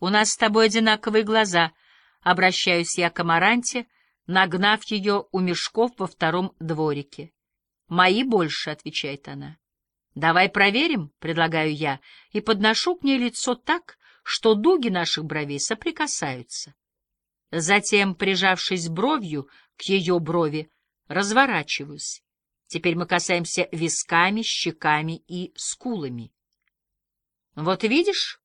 У нас с тобой одинаковые глаза. Обращаюсь я к Амаранте, нагнав ее у мешков во втором дворике. Мои больше, — отвечает она. Давай проверим, — предлагаю я, и подношу к ней лицо так, что дуги наших бровей соприкасаются. Затем, прижавшись бровью к ее брови, разворачиваюсь. Теперь мы касаемся висками, щеками и скулами. Вот видишь,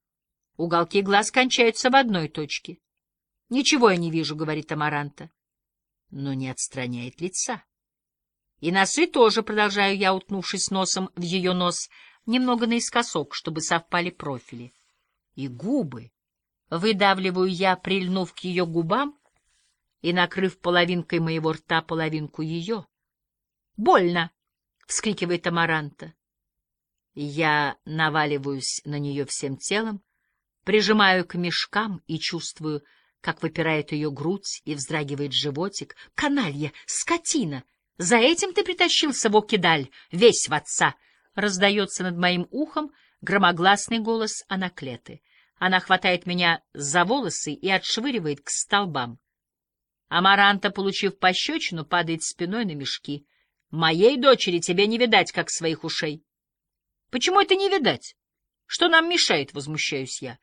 уголки глаз кончаются в одной точке. Ничего я не вижу, говорит Амаранта, но не отстраняет лица. И носы тоже, продолжаю я, утнувшись носом в ее нос, немного наискосок, чтобы совпали профили. И губы. Выдавливаю я, прильнув к ее губам и накрыв половинкой моего рта половинку ее. «Больно!» — вскрикивает Амаранта. Я наваливаюсь на нее всем телом, прижимаю к мешкам и чувствую, как выпирает ее грудь и вздрагивает животик. «Каналья! Скотина!» За этим ты притащился в Окидаль, весь в отца! Раздается над моим ухом громогласный голос Анаклеты. Она хватает меня за волосы и отшвыривает к столбам. Амаранта, получив пощечину, падает спиной на мешки. Моей дочери тебе не видать, как своих ушей. Почему это не видать? Что нам мешает, возмущаюсь я.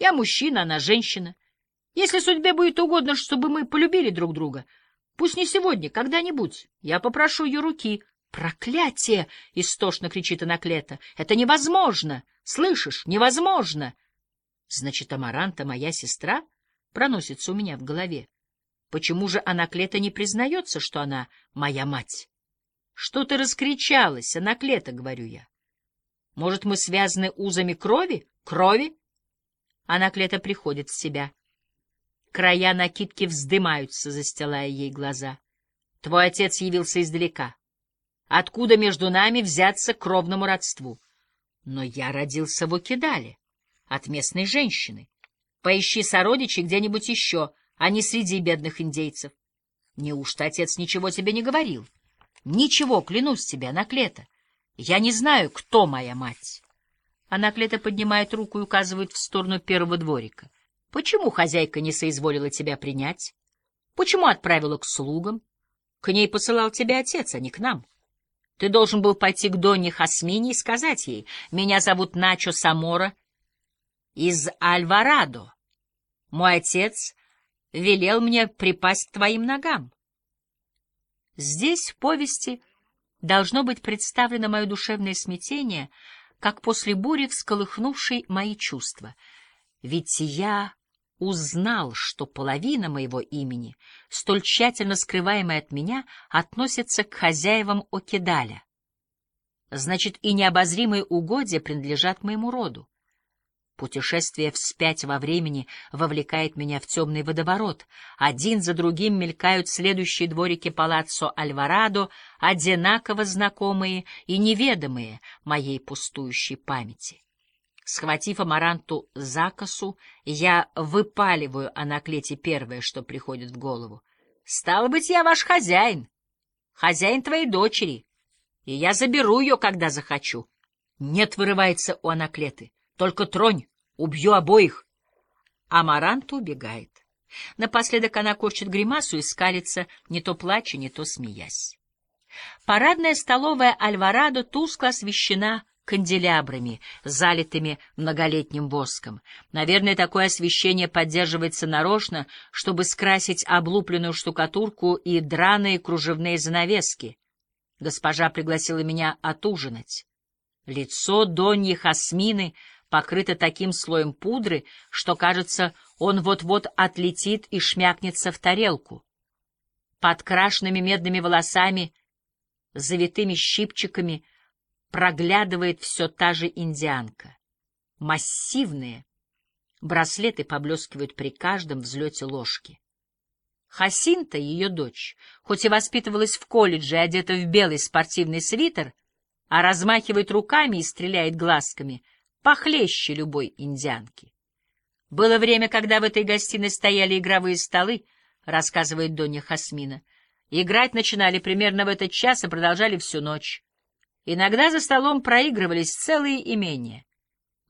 Я мужчина, она женщина. Если судьбе будет угодно, чтобы мы полюбили друг друга, Пусть не сегодня, когда-нибудь. Я попрошу ее руки. Проклятие! — истошно кричит Анаклета. Это невозможно! Слышишь? Невозможно! Значит, Амаранта моя сестра? Проносится у меня в голове. Почему же Анаклета не признается, что она моя мать? Что ты раскричалась, Анаклета, говорю я. Может, мы связаны узами крови? Крови? Анаклета приходит в себя. Края накидки вздымаются, застилая ей глаза. Твой отец явился издалека. Откуда между нами взяться кровному родству? Но я родился в Окидале, от местной женщины. Поищи сородичей где-нибудь еще, а не среди бедных индейцев. Неужто отец ничего тебе не говорил? Ничего, клянусь тебе, Анаклета. Я не знаю, кто моя мать. Анаклета поднимает руку и указывает в сторону первого дворика. Почему хозяйка не соизволила тебя принять? Почему отправила к слугам? К ней посылал тебя отец, а не к нам. Ты должен был пойти к Донне Хасмине и сказать ей, «Меня зовут Начо Самора из Альварадо. Мой отец велел мне припасть к твоим ногам». Здесь, в повести, должно быть представлено мое душевное смятение, как после бури всколыхнувшей мои чувства. Ведь я узнал, что половина моего имени, столь тщательно скрываемая от меня, относится к хозяевам Окедаля. Значит, и необозримые угодья принадлежат моему роду. Путешествие вспять во времени вовлекает меня в темный водоворот. Один за другим мелькают следующие дворики палаццо Альварадо, одинаково знакомые и неведомые моей пустующей памяти. Схватив Амаранту за косу, я выпаливаю Анаклете первое, что приходит в голову. «Стало быть, я ваш хозяин, хозяин твоей дочери, и я заберу ее, когда захочу». «Нет», — вырывается у Анаклеты, — «только тронь, убью обоих». Амаранта убегает. Напоследок она корчит гримасу и скалится, не то плача, не то смеясь. Парадная столовая Альварадо тускло освещена канделябрами, залитыми многолетним воском. Наверное, такое освещение поддерживается нарочно, чтобы скрасить облупленную штукатурку и драные кружевные занавески. Госпожа пригласила меня отужинать. Лицо Доньи Хасмины покрыто таким слоем пудры, что, кажется, он вот-вот отлетит и шмякнется в тарелку. Под крашенными медными волосами, завитыми щипчиками — проглядывает все та же индианка. Массивные. Браслеты поблескивают при каждом взлете ложки. Хасинта, ее дочь, хоть и воспитывалась в колледже, одета в белый спортивный свитер, а размахивает руками и стреляет глазками, похлеще любой индианки. Было время, когда в этой гостиной стояли игровые столы, рассказывает Донья Хасмина. Играть начинали примерно в этот час и продолжали всю ночь. Иногда за столом проигрывались целые имения.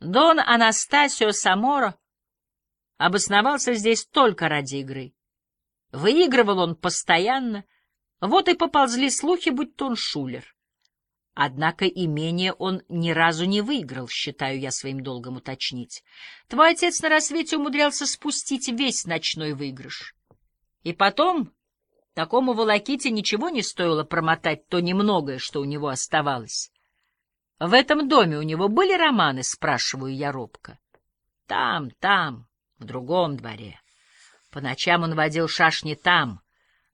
Дон Анастасио Саморо обосновался здесь только ради игры. Выигрывал он постоянно, вот и поползли слухи, будь то он шулер. Однако имение он ни разу не выиграл, считаю я своим долгом уточнить. Твой отец на рассвете умудрялся спустить весь ночной выигрыш. И потом такому волоките ничего не стоило промотать то немногое, что у него оставалось. В этом доме у него были романы, спрашиваю я робко. Там, там, в другом дворе. По ночам он водил шашни там,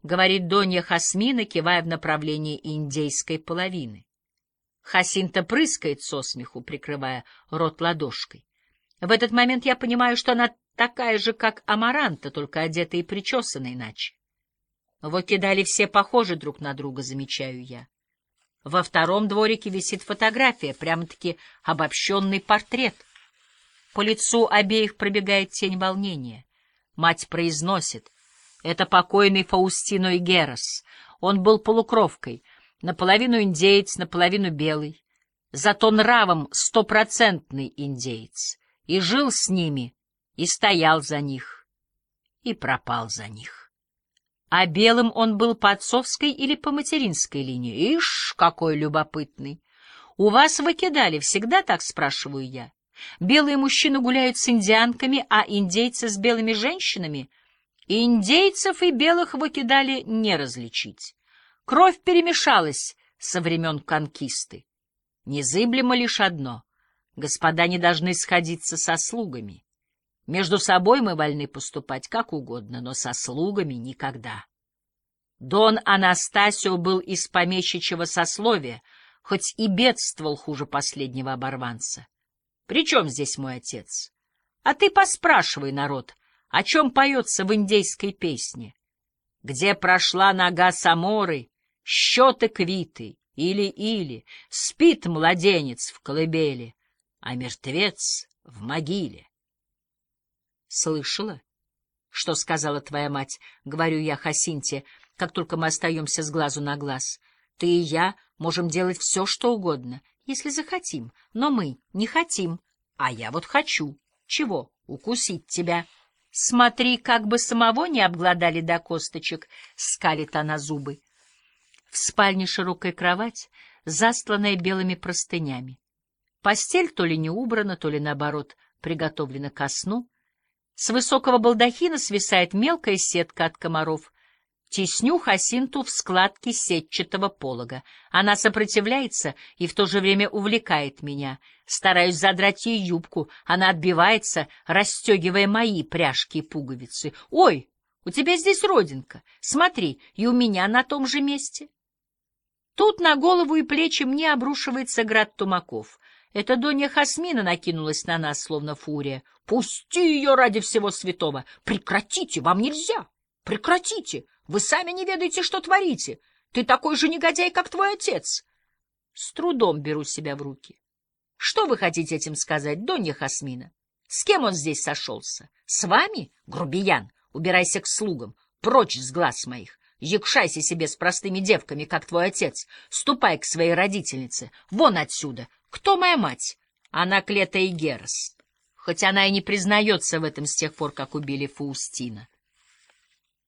говорит Донья Хасмина, кивая в направлении индейской половины. Хасинта прыскает со смеху, прикрывая рот ладошкой. В этот момент я понимаю, что она такая же, как Амаранта, только одета и причесана иначе. В Окидале все похожи друг на друга, замечаю я. Во втором дворике висит фотография, прямо-таки обобщенный портрет. По лицу обеих пробегает тень волнения. Мать произносит. Это покойный Фаустино Игерос. Он был полукровкой, наполовину индеец, наполовину белый. Зато нравом стопроцентный индеец. И жил с ними, и стоял за них, и пропал за них. А белым он был по отцовской или по материнской линии? Ишь, какой любопытный! У вас в Окидале всегда так, спрашиваю я? Белые мужчины гуляют с индианками, а индейцы с белыми женщинами? Индейцев и белых в Окидале не различить. Кровь перемешалась со времен конкисты. Незыблемо лишь одно — господа не должны сходиться со слугами. Между собой мы вольны поступать как угодно, но со слугами никогда. Дон Анастасио был из помещичьего сословия, хоть и бедствовал хуже последнего оборванца. При чем здесь мой отец? А ты поспрашивай, народ, о чем поется в индейской песне. Где прошла нога Саморы, счеты квиты, или-или, спит младенец в колыбели, а мертвец в могиле. Слышала? Что сказала твоя мать? Говорю я Хасинте, как только мы остаемся с глазу на глаз. Ты и я можем делать все, что угодно, если захотим, но мы не хотим. А я вот хочу. Чего? Укусить тебя. Смотри, как бы самого не обглодали до косточек, скалит она зубы. В спальне широкая кровать, застланная белыми простынями. Постель то ли не убрана, то ли, наоборот, приготовлена ко сну. С высокого балдахина свисает мелкая сетка от комаров. Тесню Хасинту в складке сетчатого полога. Она сопротивляется и в то же время увлекает меня. Стараюсь задрать ей юбку. Она отбивается, расстегивая мои пряжки и пуговицы. «Ой, у тебя здесь родинка. Смотри, и у меня на том же месте». Тут на голову и плечи мне обрушивается град тумаков. Эта Донья Хасмина накинулась на нас, словно фурия. «Пусти ее ради всего святого! Прекратите! Вам нельзя! Прекратите! Вы сами не ведаете, что творите! Ты такой же негодяй, как твой отец!» С трудом беру себя в руки. «Что вы хотите этим сказать, Донья Хасмина? С кем он здесь сошелся? С вами, грубиян? Убирайся к слугам, прочь с глаз моих!» Якшайся себе с простыми девками, как твой отец. Ступай к своей родительнице. Вон отсюда. Кто моя мать? Она Клета и Герас. Хоть она и не признается в этом с тех пор, как убили Фаустина.